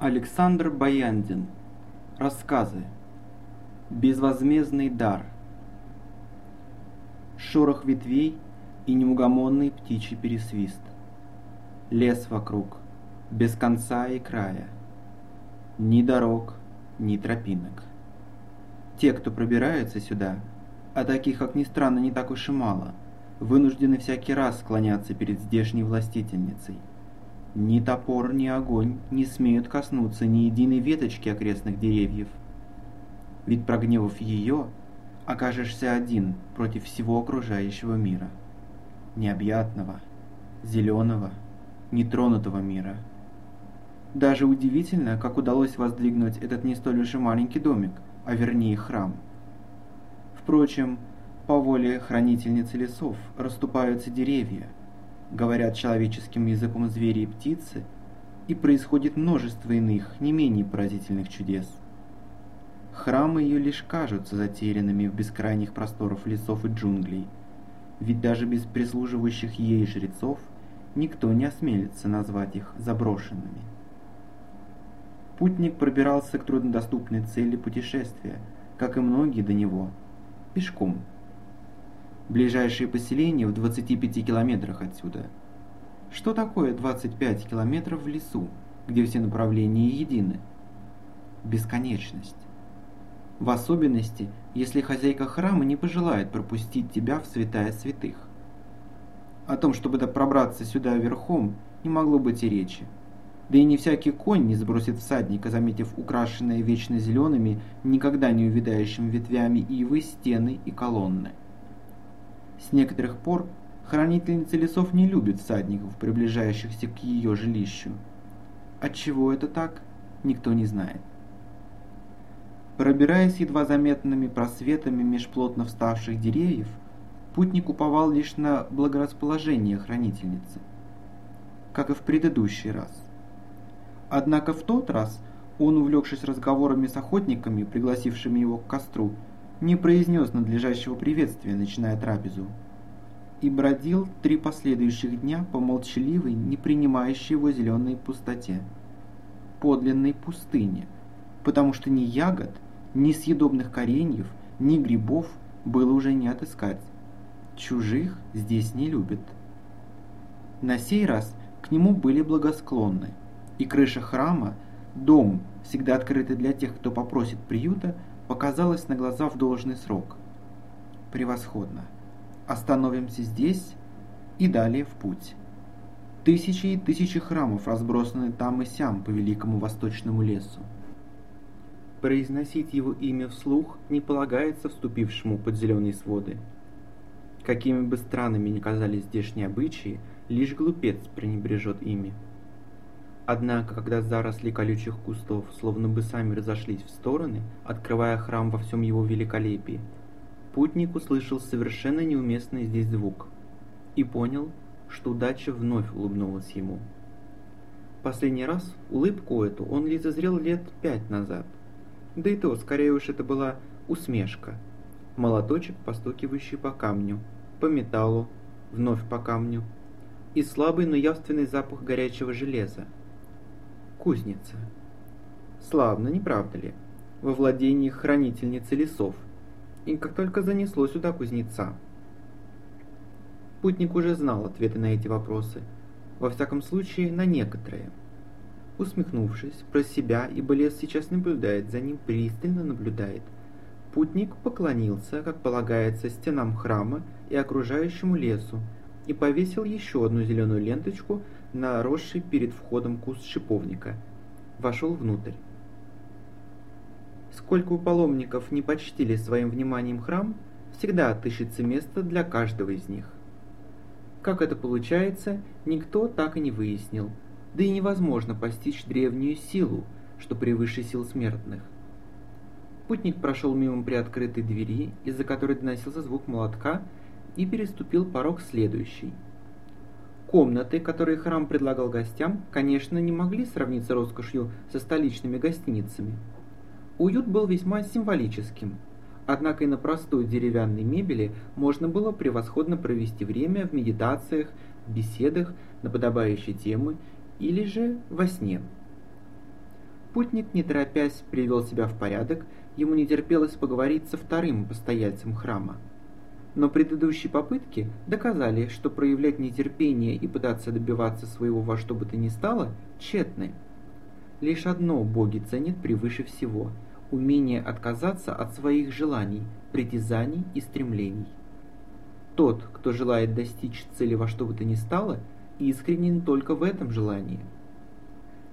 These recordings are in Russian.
Александр Баяндин. Рассказы. Безвозмездный дар. Шорох ветвей и неугомонный птичий пересвист. Лес вокруг, без конца и края. Ни дорог, ни тропинок. Те, кто пробирается сюда, а таких, как ни странно, не так уж и мало, вынуждены всякий раз склоняться перед здешней властительницей – ни топор, ни огонь не смеют коснуться ни единой веточки окрестных деревьев. Ведь прогневав ее, окажешься один против всего окружающего мира. Необъятного, зеленого, нетронутого мира. Даже удивительно, как удалось воздвигнуть этот не столь уж и маленький домик, а вернее храм. Впрочем, по воле хранительницы лесов расступаются деревья – говорят человеческим языком звери и птицы, и происходит множество иных, не менее поразительных чудес. Храмы ее лишь кажутся затерянными в бескрайних просторах лесов и джунглей, ведь даже без прислуживающих ей жрецов никто не осмелится назвать их заброшенными. Путник пробирался к труднодоступной цели путешествия, как и многие до него, пешком – Ближайшее поселение в 25 километрах отсюда. Что такое 25 километров в лесу, где все направления едины? Бесконечность. В особенности, если хозяйка храма не пожелает пропустить тебя в святая святых. О том, чтобы пробраться сюда верхом, не могло быть и речи. Да и не всякий конь не сбросит всадника, заметив украшенные вечно зелеными, никогда не увядающими ветвями ивы, стены и колонны. С некоторых пор хранительница лесов не любит всадников, приближающихся к ее жилищу. Отчего это так, никто не знает. Пробираясь едва заметными просветами меж плотно вставших деревьев, путник уповал лишь на благорасположение хранительницы, как и в предыдущий раз. Однако в тот раз он, увлекшись разговорами с охотниками, пригласившими его к костру, не произнес надлежащего приветствия, начиная трапезу, и бродил три последующих дня по молчаливой, не принимающей его зеленой пустоте, подлинной пустыне, потому что ни ягод, ни съедобных кореньев, ни грибов было уже не отыскать. Чужих здесь не любят. На сей раз к нему были благосклонны, и крыша храма, дом, всегда открытый для тех, кто попросит приюта, показалось на глаза в должный срок. Превосходно. Остановимся здесь и далее в путь. Тысячи и тысячи храмов разбросаны там и сям по великому восточному лесу. Произносить его имя вслух не полагается вступившему под зеленые своды. Какими бы странными ни казались здешние обычаи, лишь глупец пренебрежет ими. Однако, когда заросли колючих кустов словно бы сами разошлись в стороны, открывая храм во всем его великолепии, путник услышал совершенно неуместный здесь звук и понял, что удача вновь улыбнулась ему. Последний раз улыбку эту он лицезрел лет пять назад. Да и то, скорее уж это была усмешка. Молоточек, постукивающий по камню, по металлу, вновь по камню, и слабый, но явственный запах горячего железа, кузница. Славно, не правда ли? Во владении хранительницы лесов. И как только занесло сюда кузнеца. Путник уже знал ответы на эти вопросы. Во всяком случае, на некоторые. Усмехнувшись про себя, ибо лес сейчас наблюдает за ним, пристально наблюдает, путник поклонился, как полагается, стенам храма и окружающему лесу, и повесил еще одну зеленую ленточку на росший перед входом куст шиповника. Вошел внутрь. Сколько у паломников не почтили своим вниманием храм, всегда отыщется место для каждого из них. Как это получается, никто так и не выяснил, да и невозможно постичь древнюю силу, что превыше сил смертных. Путник прошел мимо приоткрытой двери, из-за которой доносился звук молотка, и переступил порог следующий – Комнаты, которые храм предлагал гостям, конечно, не могли сравниться роскошью со столичными гостиницами. Уют был весьма символическим, однако и на простой деревянной мебели можно было превосходно провести время в медитациях, беседах на подобающие темы или же во сне. Путник, не торопясь, привел себя в порядок, ему не терпелось поговорить со вторым постояльцем храма. Но предыдущие попытки доказали, что проявлять нетерпение и пытаться добиваться своего во что бы то ни стало тщетны. Лишь одно боги ценят превыше всего – умение отказаться от своих желаний, притязаний и стремлений. Тот, кто желает достичь цели во что бы то ни стало, искренен только в этом желании.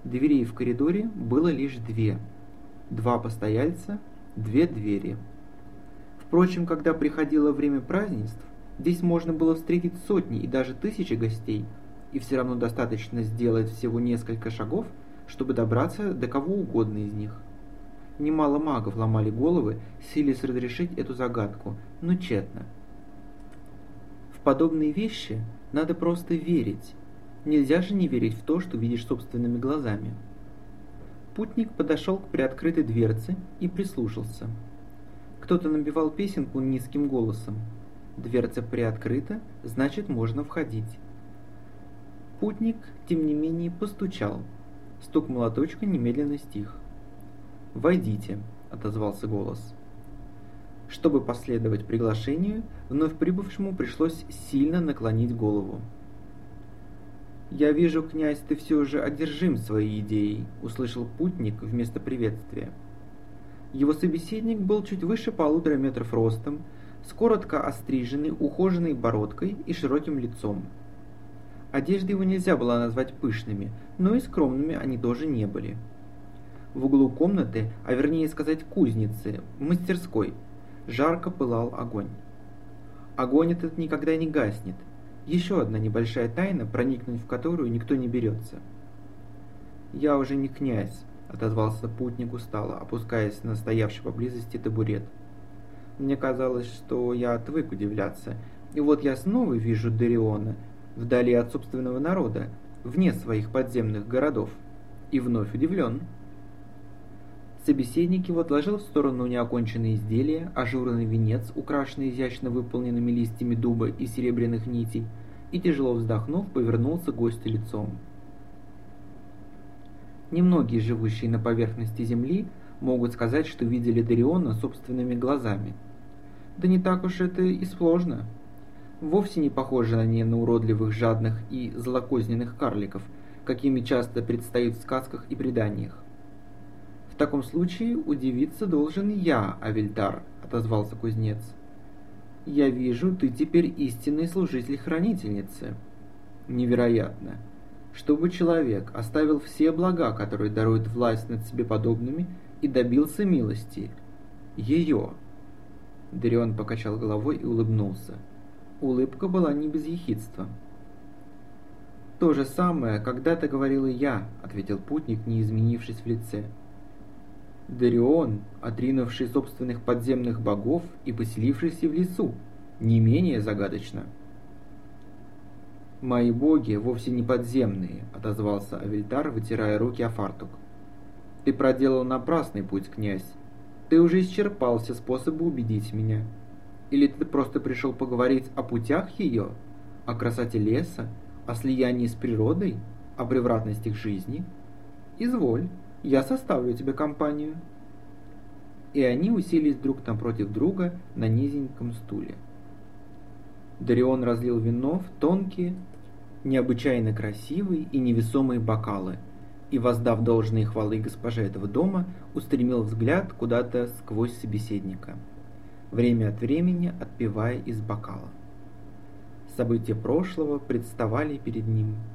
Дверей в коридоре было лишь две. Два постояльца, две двери. Впрочем, когда приходило время празднеств, здесь можно было встретить сотни и даже тысячи гостей, и все равно достаточно сделать всего несколько шагов, чтобы добраться до кого угодно из них. Немало магов ломали головы, силясь разрешить эту загадку, но тщетно подобные вещи надо просто верить. Нельзя же не верить в то, что видишь собственными глазами. Путник подошел к приоткрытой дверце и прислушался. Кто-то набивал песенку низким голосом. Дверца приоткрыта, значит можно входить. Путник, тем не менее, постучал. Стук молоточка немедленно стих. «Войдите», — отозвался голос. Чтобы последовать приглашению, вновь прибывшему пришлось сильно наклонить голову. «Я вижу, князь, ты все же одержим своей идеей», — услышал путник вместо приветствия. Его собеседник был чуть выше полутора метров ростом, с коротко остриженной, ухоженной бородкой и широким лицом. Одежды его нельзя было назвать пышными, но и скромными они тоже не были. В углу комнаты, а вернее сказать кузницы, мастерской, жарко пылал огонь. Огонь этот никогда не гаснет. Еще одна небольшая тайна, проникнуть в которую никто не берется. «Я уже не князь», — отозвался путник устало, опускаясь на стоявший поблизости табурет. «Мне казалось, что я отвык удивляться, и вот я снова вижу Дариона, вдали от собственного народа, вне своих подземных городов, и вновь удивлен». Собеседник его отложил в сторону неоконченные изделия, ажурный венец, украшенный изящно выполненными листьями дуба и серебряных нитей, и, тяжело вздохнув, повернулся к гостю лицом. Немногие, живущие на поверхности Земли, могут сказать, что видели Дариона собственными глазами. Да не так уж это и сложно. Вовсе не похожи они на уродливых, жадных и злокозненных карликов, какими часто предстают в сказках и преданиях. «В таком случае удивиться должен я, Авельтар», — отозвался кузнец. «Я вижу, ты теперь истинный служитель хранительницы». «Невероятно! Чтобы человек оставил все блага, которые дарует власть над себе подобными, и добился милости. Ее!» Дарион покачал головой и улыбнулся. Улыбка была не без ехидства. «То же самое когда-то говорил и я», — ответил путник, не изменившись в лице. Дарион, отринувший собственных подземных богов и поселившийся в лесу, не менее загадочно. «Мои боги вовсе не подземные», — отозвался Авельтар, вытирая руки о фартук. «Ты проделал напрасный путь, князь. Ты уже исчерпал все способы убедить меня. Или ты просто пришел поговорить о путях ее, о красоте леса, о слиянии с природой, о превратности жизни? Изволь». Я составлю тебе компанию». И они уселись друг напротив друга на низеньком стуле. Дарион разлил вино в тонкие, необычайно красивые и невесомые бокалы, и, воздав должные хвалы госпоже этого дома, устремил взгляд куда-то сквозь собеседника, время от времени отпивая из бокала. События прошлого представали перед ним –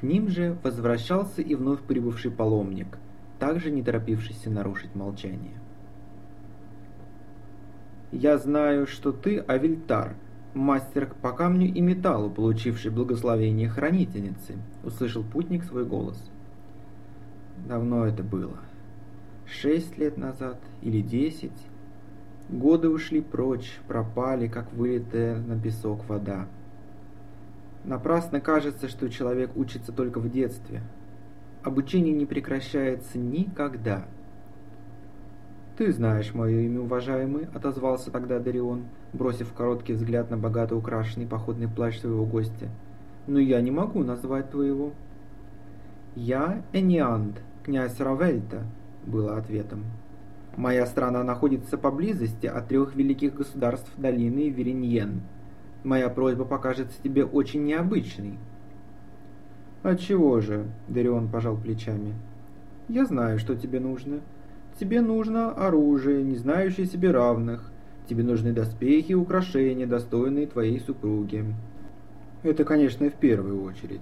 к ним же возвращался и вновь прибывший паломник, также не торопившийся нарушить молчание. «Я знаю, что ты Авильтар, мастер по камню и металлу, получивший благословение хранительницы», — услышал путник свой голос. Давно это было. Шесть лет назад или десять. Годы ушли прочь, пропали, как вылитая на песок вода. Напрасно кажется, что человек учится только в детстве. Обучение не прекращается никогда. «Ты знаешь мое имя, уважаемый», — отозвался тогда Дарион, бросив короткий взгляд на богато украшенный походный плащ своего гостя. «Но я не могу назвать твоего». «Я Энианд, князь Равельта», — было ответом. «Моя страна находится поблизости от трех великих государств долины Вериньен. Моя просьба покажется тебе очень необычной». «Отчего же?» — Дарион пожал плечами. «Я знаю, что тебе нужно. Тебе нужно оружие, не знающее себе равных. Тебе нужны доспехи и украшения, достойные твоей супруги. Это, конечно, в первую очередь.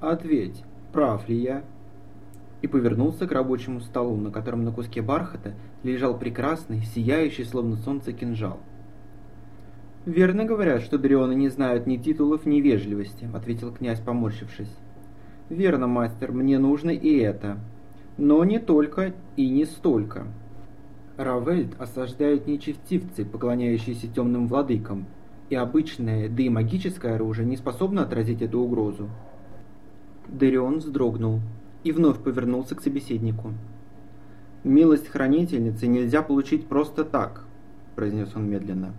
Ответь, прав ли я?» И повернулся к рабочему столу, на котором на куске бархата лежал прекрасный, сияющий, словно солнце, кинжал. «Верно говорят, что дрионы не знают ни титулов, ни вежливости», — ответил князь, поморщившись. «Верно, мастер, мне нужно и это. Но не только и не столько. Равельд осаждают нечестивцы, поклоняющиеся темным владыкам, и обычное, да и магическое оружие не способно отразить эту угрозу. Дерион вздрогнул и вновь повернулся к собеседнику. «Милость хранительницы нельзя получить просто так», – произнес он медленно.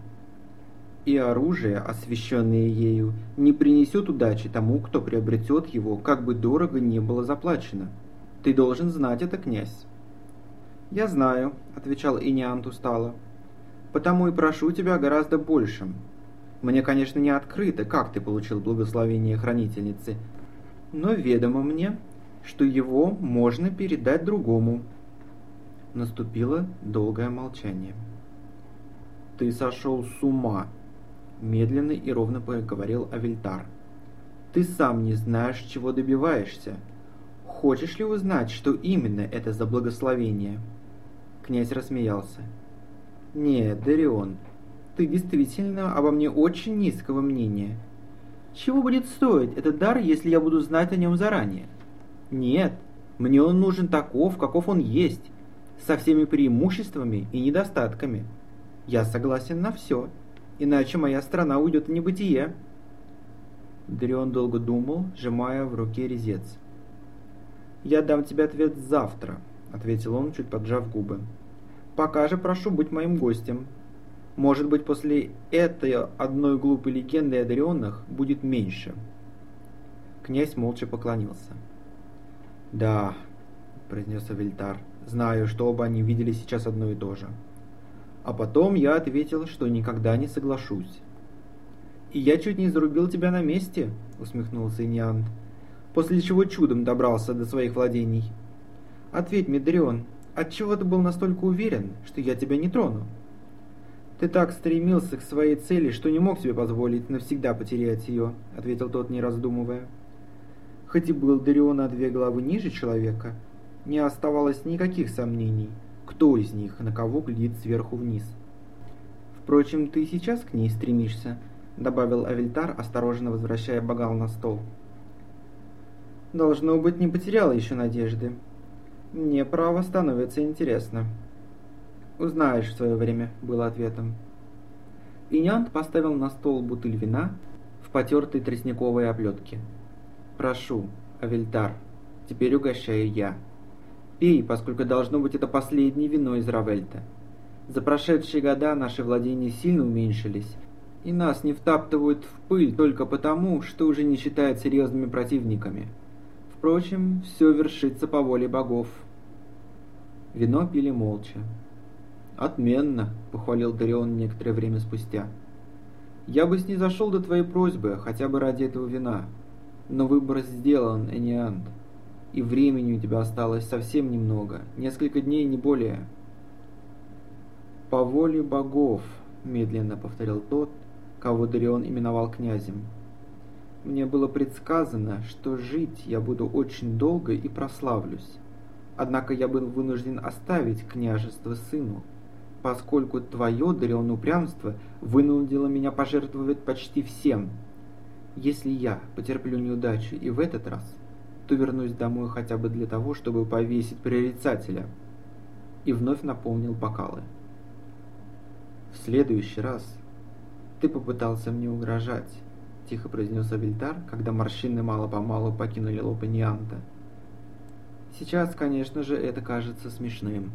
«И оружие, освященное ею, не принесет удачи тому, кто приобретет его, как бы дорого не было заплачено. Ты должен знать это, князь». «Я знаю», — отвечал Иниант устало. «Потому и прошу тебя гораздо большим. Мне, конечно, не открыто, как ты получил благословение хранительницы, но ведомо мне, что его можно передать другому». Наступило долгое молчание. «Ты сошел с ума», — медленно и ровно проговорил Авильтар. «Ты сам не знаешь, чего добиваешься. Хочешь ли узнать, что именно это за благословение?» Князь рассмеялся. «Нет, Дарион, ты действительно обо мне очень низкого мнения. Чего будет стоить этот дар, если я буду знать о нем заранее? Нет, мне он нужен таков, каков он есть, со всеми преимуществами и недостатками. Я согласен на все, иначе моя страна уйдет в небытие». Дарион долго думал, сжимая в руке резец. «Я дам тебе ответ завтра», — ответил он, чуть поджав губы. «Пока же прошу быть моим гостем. Может быть, после этой одной глупой легенды о Дарионах будет меньше». Князь молча поклонился. «Да», — произнес Авильтар, — «знаю, что оба они видели сейчас одно и то же». А потом я ответил, что никогда не соглашусь. «И я чуть не зарубил тебя на месте», — усмехнулся Иньянд, после чего чудом добрался до своих владений. Ответь, Медрион, отчего ты был настолько уверен, что я тебя не трону? Ты так стремился к своей цели, что не мог себе позволить навсегда потерять ее, ответил тот, не раздумывая. Хоть и был Дарион на две головы ниже человека, не оставалось никаких сомнений, кто из них на кого глядит сверху вниз. Впрочем, ты сейчас к ней стремишься, добавил Авильтар, осторожно возвращая богал на стол. Должно быть, не потеряла еще надежды, мне право становится интересно. Узнаешь в свое время, было ответом. Инянт поставил на стол бутыль вина в потертой тростниковой оплетке. Прошу, Авельтар, теперь угощаю я. Пей, поскольку должно быть это последнее вино из Равельта. За прошедшие года наши владения сильно уменьшились, и нас не втаптывают в пыль только потому, что уже не считают серьезными противниками. Впрочем, все вершится по воле богов. Вино пили молча. «Отменно», — похвалил Дарион некоторое время спустя. «Я бы снизошел до твоей просьбы, хотя бы ради этого вина. Но выбор сделан, Эниант. И времени у тебя осталось совсем немного, несколько дней, не более». «По воле богов», — медленно повторил тот, кого Дарион именовал князем. Мне было предсказано, что жить я буду очень долго и прославлюсь. Однако я был вынужден оставить княжество сыну, поскольку твое, Дарион, упрямство вынудило меня пожертвовать почти всем. Если я потерплю неудачу и в этот раз, то вернусь домой хотя бы для того, чтобы повесить прорицателя. И вновь наполнил бокалы. В следующий раз ты попытался мне угрожать, тихо произнес Авильтар, когда морщины мало-помалу покинули лоб Нианта. Сейчас, конечно же, это кажется смешным.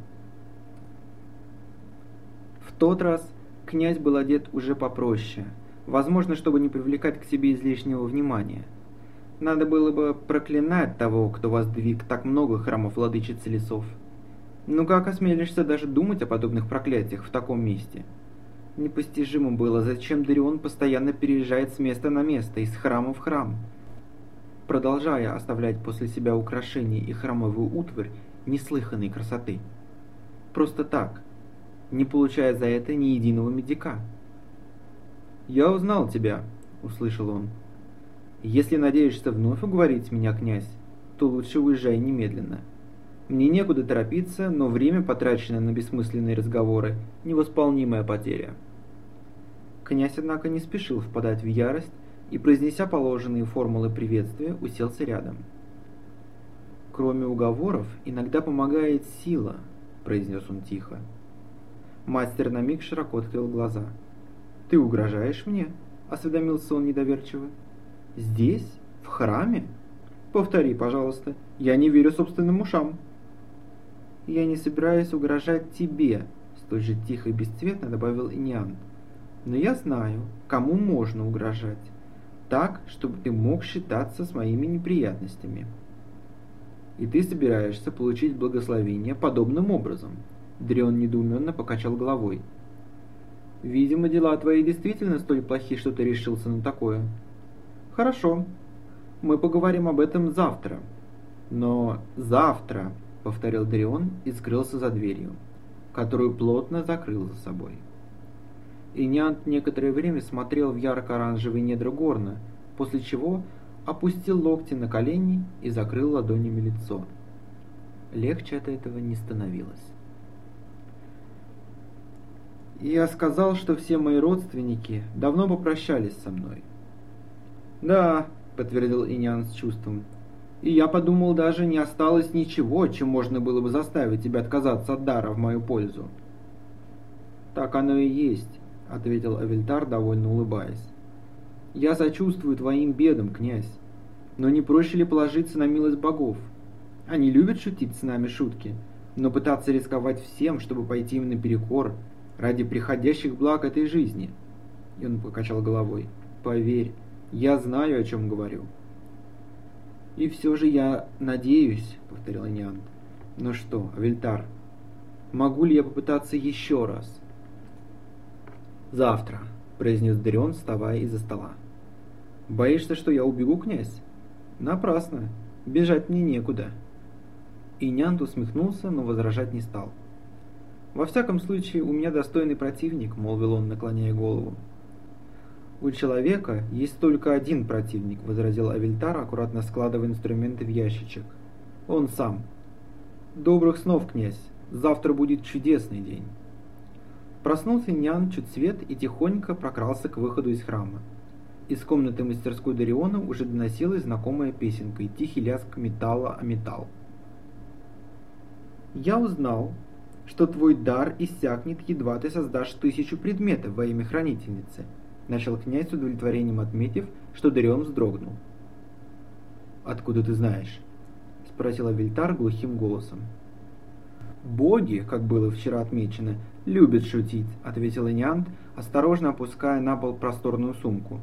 В тот раз князь был одет уже попроще, возможно, чтобы не привлекать к себе излишнего внимания. Надо было бы проклинать того, кто воздвиг так много храмов владычицы лесов. Ну как осмелишься даже думать о подобных проклятиях в таком месте? Непостижимо было, зачем Дарион постоянно переезжает с места на место, из храма в храм, продолжая оставлять после себя украшения и храмовую утварь неслыханной красоты. Просто так, не получая за это ни единого медика. «Я узнал тебя», — услышал он. Если надеешься вновь уговорить меня, князь, то лучше уезжай немедленно. Мне некуда торопиться, но время, потраченное на бессмысленные разговоры, невосполнимая потеря. Князь, однако, не спешил впадать в ярость и, произнеся положенные формулы приветствия, уселся рядом. «Кроме уговоров, иногда помогает сила», — произнес он тихо. Мастер на миг широко открыл глаза. «Ты угрожаешь мне?» — осведомился он недоверчиво. Здесь? В храме? Повтори, пожалуйста. Я не верю собственным ушам. Я не собираюсь угрожать тебе, столь же тихо и бесцветно добавил Иньян. Но я знаю, кому можно угрожать. Так, чтобы ты мог считаться с моими неприятностями. И ты собираешься получить благословение подобным образом. Дрион недоуменно покачал головой. Видимо, дела твои действительно столь плохи, что ты решился на такое. Хорошо. Мы поговорим об этом завтра. Но завтра, повторил Дарион и скрылся за дверью, которую плотно закрыл за собой. Иньянт некоторое время смотрел в ярко-оранжевый недра горна, после чего опустил локти на колени и закрыл ладонями лицо. Легче от этого не становилось. Я сказал, что все мои родственники давно попрощались со мной. «Да», — подтвердил Инян с чувством. «И я подумал, даже не осталось ничего, чем можно было бы заставить тебя отказаться от дара в мою пользу». «Так оно и есть», — ответил Авельтар, довольно улыбаясь. «Я сочувствую твоим бедам, князь. Но не проще ли положиться на милость богов? Они любят шутить с нами шутки, но пытаться рисковать всем, чтобы пойти им наперекор, ради приходящих благ этой жизни». И он покачал головой. «Поверь, я знаю, о чем говорю. И все же я надеюсь, повторил Ниан. Ну что, Авельтар, могу ли я попытаться еще раз? Завтра, произнес Дарион, вставая из-за стола. Боишься, что я убегу, князь? Напрасно. Бежать мне некуда. И Нянт усмехнулся, но возражать не стал. «Во всяком случае, у меня достойный противник», — молвил он, наклоняя голову. «У человека есть только один противник», — возразил Авельтар, аккуратно складывая инструменты в ящичек. «Он сам». «Добрых снов, князь. Завтра будет чудесный день». Проснулся Нян чуть свет и тихонько прокрался к выходу из храма. Из комнаты мастерской Дариона уже доносилась знакомая песенка и тихий лязг металла о металл. «Я узнал, что твой дар иссякнет, едва ты создашь тысячу предметов во имя хранительницы», Начал князь с удовлетворением отметив, что Дарион вздрогнул. «Откуда ты знаешь?» — спросил Авильтар глухим голосом. «Боги, как было вчера отмечено, любят шутить», — ответил Эниант, осторожно опуская на пол просторную сумку.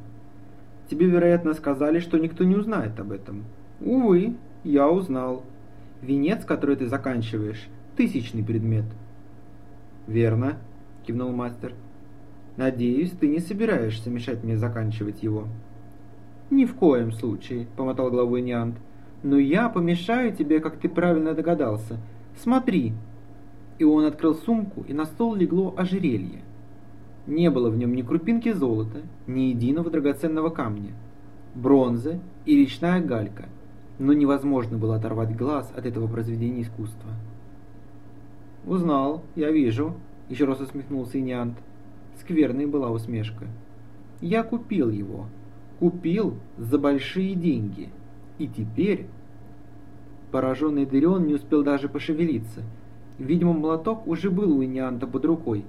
«Тебе, вероятно, сказали, что никто не узнает об этом». «Увы, я узнал. Венец, который ты заканчиваешь, — тысячный предмет». «Верно», — кивнул мастер. Надеюсь, ты не собираешься мешать мне заканчивать его. Ни в коем случае, помотал головой Ниант. Но я помешаю тебе, как ты правильно догадался. Смотри. И он открыл сумку, и на стол легло ожерелье. Не было в нем ни крупинки золота, ни единого драгоценного камня. Бронза и речная галька. Но невозможно было оторвать глаз от этого произведения искусства. «Узнал, я вижу», — еще раз усмехнулся Иниант. Скверной была усмешка. Я купил его. Купил за большие деньги. И теперь... Пораженный Дерион не успел даже пошевелиться. Видимо, молоток уже был у Инианта под рукой.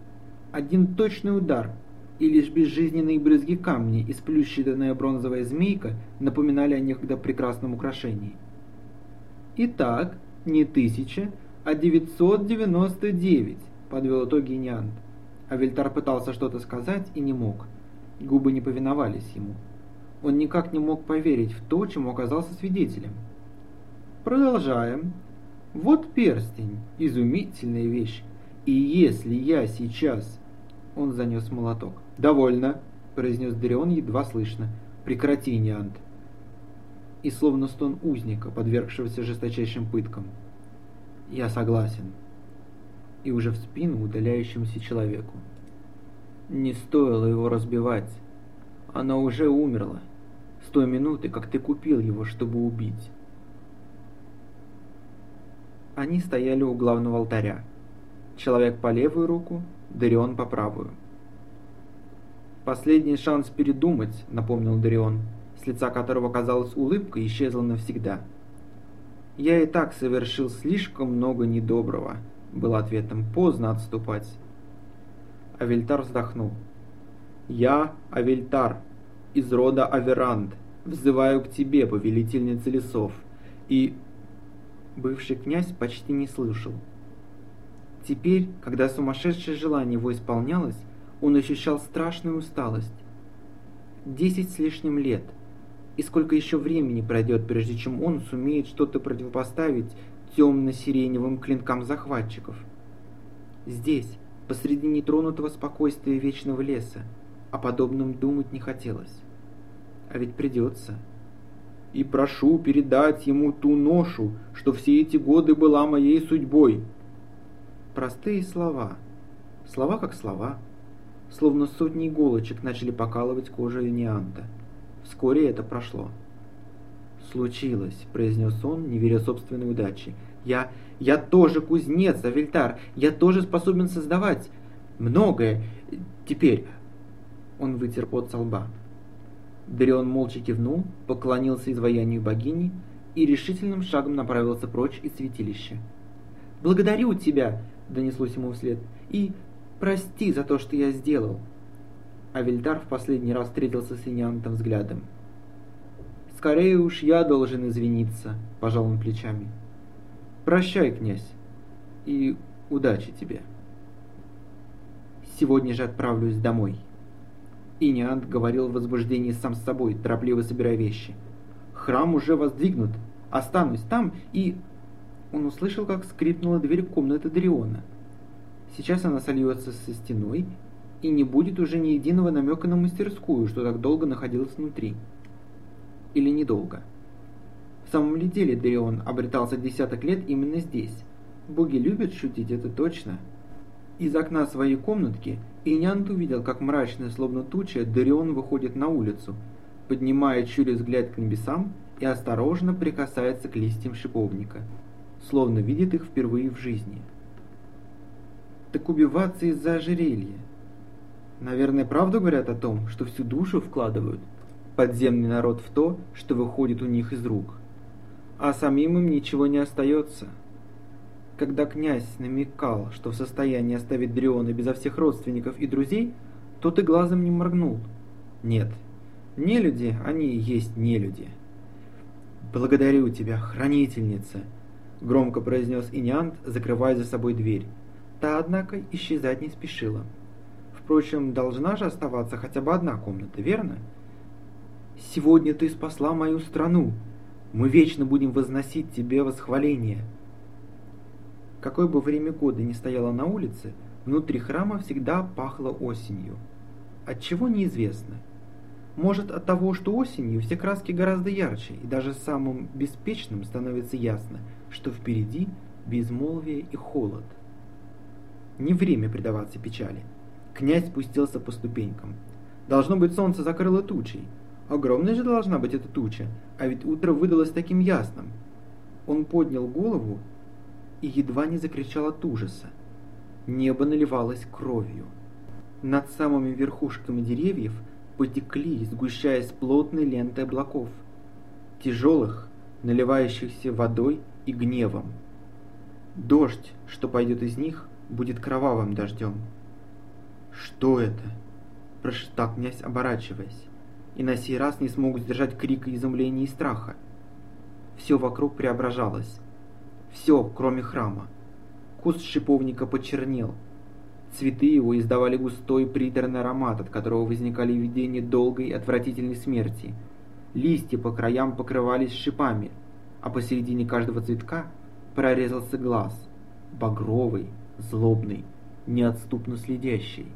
Один точный удар, и лишь безжизненные брызги камня и сплющенная бронзовая змейка напоминали о некогда прекрасном украшении. Итак, не тысяча, а девятьсот девяносто девять, подвел итоги Иниант. А Вильтар пытался что-то сказать и не мог. Губы не повиновались ему. Он никак не мог поверить в то, чему оказался свидетелем. Продолжаем. Вот перстень, изумительная вещь. И если я сейчас... Он занес молоток. «Довольно», — произнес Дарион едва слышно. «Прекрати, Ниант». И словно стон узника, подвергшегося жесточайшим пыткам. «Я согласен». И уже в спину удаляющемуся человеку. Не стоило его разбивать. Оно уже умерло. С той минуты, как ты купил его, чтобы убить. Они стояли у главного алтаря. Человек по левую руку, Дарион по правую. «Последний шанс передумать», — напомнил Дарион, с лица которого, казалось, улыбка исчезла навсегда. «Я и так совершил слишком много недоброго», — был ответом. «Поздно отступать». Авельтар вздохнул. «Я, Авельтар, из рода Аверант, взываю к тебе, повелительница лесов, и...» Бывший князь почти не слышал. Теперь, когда сумасшедшее желание его исполнялось, он ощущал страшную усталость. Десять с лишним лет. И сколько еще времени пройдет, прежде чем он сумеет что-то противопоставить темно-сиреневым клинкам захватчиков? Здесь, посреди нетронутого спокойствия вечного леса, о подобном думать не хотелось. А ведь придется. И прошу передать ему ту ношу, что все эти годы была моей судьбой, Простые слова. Слова как слова. Словно сотни иголочек начали покалывать кожу Нианта. Вскоре это прошло. «Случилось», — произнес он, не веря собственной удаче. «Я... я тоже кузнец, Авельтар. Я тоже способен создавать многое. Теперь...» Он вытер пот со лба. Дарион молча кивнул, поклонился изваянию богини и решительным шагом направился прочь из святилища. «Благодарю тебя!» — донеслось ему вслед. «И прости за то, что я сделал». А Вильдар в последний раз встретился с Иньянтом взглядом. «Скорее уж я должен извиниться», — пожал он плечами. «Прощай, князь, и удачи тебе». «Сегодня же отправлюсь домой». Иниант говорил в возбуждении сам с собой, торопливо собирая вещи. «Храм уже воздвигнут. Останусь там и он услышал, как скрипнула дверь комнаты Дриона. Сейчас она сольется со стеной, и не будет уже ни единого намека на мастерскую, что так долго находилась внутри. Или недолго. В самом ли деле Дрион обретался десяток лет именно здесь? Боги любят шутить, это точно. Из окна своей комнатки Инянт увидел, как мрачно, словно туча, Дарион выходит на улицу, поднимает через взгляд к небесам и осторожно прикасается к листьям шиповника словно видит их впервые в жизни. Так убиваться из-за ожерелья. Наверное, правду говорят о том, что всю душу вкладывают подземный народ в то, что выходит у них из рук. А самим им ничего не остается. Когда князь намекал, что в состоянии оставить Дриона безо всех родственников и друзей, тот и глазом не моргнул. Нет, не люди, они и есть не люди. Благодарю тебя, хранительница, громко произнес Иньянт, закрывая за собой дверь. Та, однако, исчезать не спешила. Впрочем, должна же оставаться хотя бы одна комната, верно? Сегодня ты спасла мою страну. Мы вечно будем возносить тебе восхваление. Какое бы время года ни стояло на улице, внутри храма всегда пахло осенью. От чего неизвестно. Может от того, что осенью все краски гораздо ярче, и даже самым беспечным становится ясно, что впереди безмолвие и холод. Не время предаваться печали. Князь спустился по ступенькам. Должно быть, солнце закрыло тучей. Огромная же должна быть эта туча, а ведь утро выдалось таким ясным. Он поднял голову и едва не закричал от ужаса. Небо наливалось кровью. Над самыми верхушками деревьев – потекли, сгущаясь плотной лентой облаков, тяжелых, наливающихся водой и гневом. Дождь, что пойдет из них, будет кровавым дождем. «Что это?» – прошептал князь, оборачиваясь, и на сей раз не смог сдержать крика изумления и страха. Все вокруг преображалось. Все, кроме храма. Куст шиповника почернел – Цветы его издавали густой приторный аромат, от которого возникали видения долгой отвратительной смерти. Листья по краям покрывались шипами, а посередине каждого цветка прорезался глаз, багровый, злобный, неотступно следящий.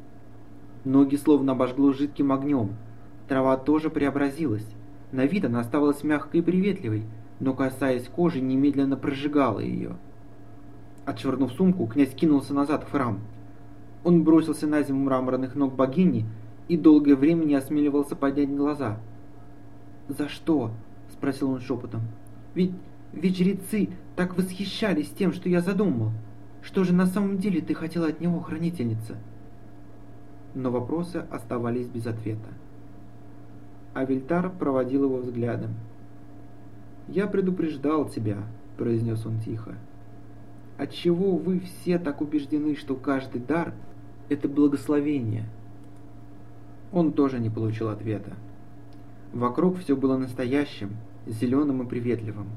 Ноги словно обожгло жидким огнем. Трава тоже преобразилась. На вид она оставалась мягкой и приветливой, но, касаясь кожи, немедленно прожигала ее. Отшвырнув сумку, князь кинулся назад в храм. Он бросился на зиму мраморных ног богини и долгое время не осмеливался поднять глаза. «За что?» — спросил он шепотом. «Ведь, ведь жрецы так восхищались тем, что я задумал. Что же на самом деле ты хотела от него, хранительница?» Но вопросы оставались без ответа. А Вильтар проводил его взглядом. «Я предупреждал тебя», — произнес он тихо. «Отчего вы все так убеждены, что каждый дар — это благословение?» Он тоже не получил ответа. Вокруг все было настоящим, зеленым и приветливым.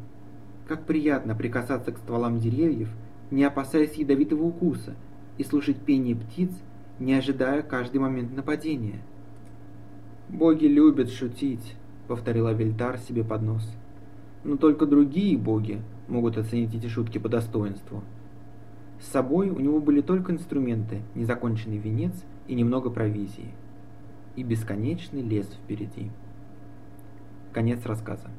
Как приятно прикасаться к стволам деревьев, не опасаясь ядовитого укуса, и слушать пение птиц, не ожидая каждый момент нападения. «Боги любят шутить», — повторила Вильтар себе под нос. «Но только другие боги могут оценить эти шутки по достоинству». С собой у него были только инструменты, незаконченный венец и немного провизии. И бесконечный лес впереди. Конец рассказа.